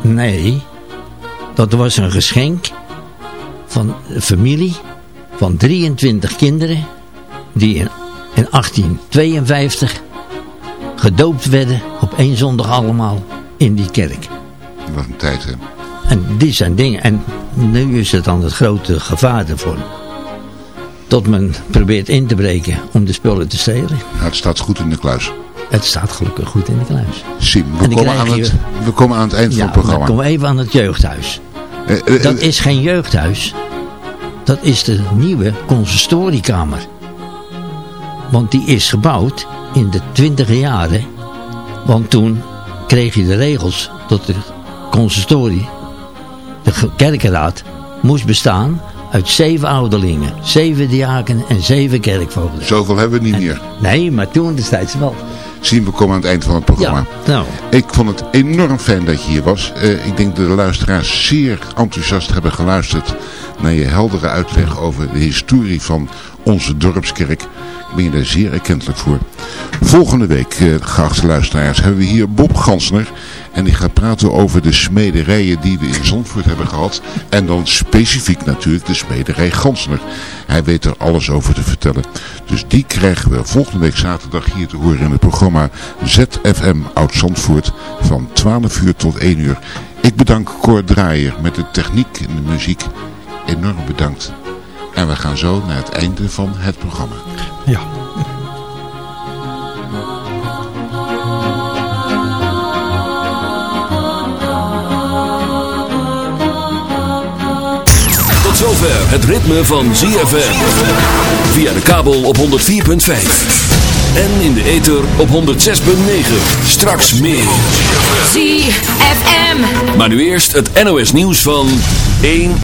Nee, dat was een geschenk van een familie van 23 kinderen die in, in 1852 gedoopt werden op één zondag allemaal in die kerk. Wat een tijd, hè. En die zijn dingen. En nu is het dan het grote gevaar ervoor. Tot men probeert in te breken om de spullen te stelen. Nou, het staat goed in de kluis. Het staat gelukkig goed in de kluis. Sim, we, komen aan, het, we komen aan het eind Ja, van het programma. kom even aan het jeugdhuis. Eh, eh, Dat eh, is geen jeugdhuis. Dat is de nieuwe consistoriekamer. Want die is gebouwd in de twintige jaren. Want toen kreeg je de regels dat de consistorie, de kerkenraad, moest bestaan uit zeven ouderlingen, zeven diaken en zeven kerkvoogden. Zoveel hebben we niet meer. Nee, maar toen destijds wel. Sim, we komen aan het eind van het programma. Ja, nou, Ik vond het enorm fijn dat je hier was. Eh, ik denk dat de luisteraars zeer enthousiast hebben geluisterd naar je heldere uitleg over de historie van onze dorpskerk. Ik ben je daar zeer erkentelijk voor. Volgende week, eh, geachte luisteraars, hebben we hier Bob Gansner. En die gaat praten over de smederijen die we in Zandvoort hebben gehad. En dan specifiek natuurlijk de smederij Gansner. Hij weet er alles over te vertellen. Dus die krijgen we volgende week zaterdag hier te horen in het programma ZFM Oud-Zandvoort van 12 uur tot 1 uur. Ik bedank Cor Draaier met de techniek en de muziek. Enorm bedankt. En we gaan zo naar het einde van het programma. Ja. Tot zover het ritme van ZFM. Via de kabel op 104.5. En in de ether op 106.9. Straks meer. ZFM. Maar nu eerst het NOS nieuws van 1